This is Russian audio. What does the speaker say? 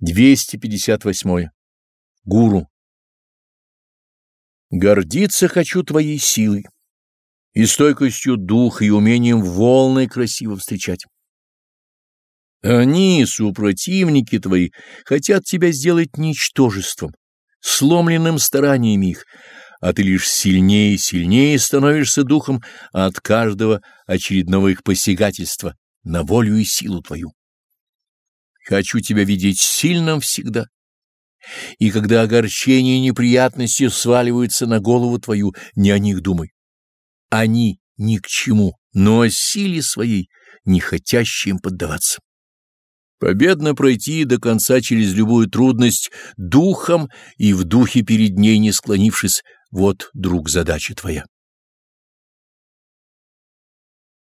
258. Гуру. Гордиться хочу твоей силой и стойкостью духа и умением волны красиво встречать. Они, супротивники твои, хотят тебя сделать ничтожеством, сломленным стараниями их, а ты лишь сильнее и сильнее становишься духом от каждого очередного их посягательства на волю и силу твою. Хочу тебя видеть сильным всегда. И когда огорчения и неприятности сваливаются на голову твою, не о них думай. Они ни к чему, но о силе своей, не хотящей поддаваться. Победно пройти до конца через любую трудность духом и в духе перед ней не склонившись, вот, друг, задача твоя.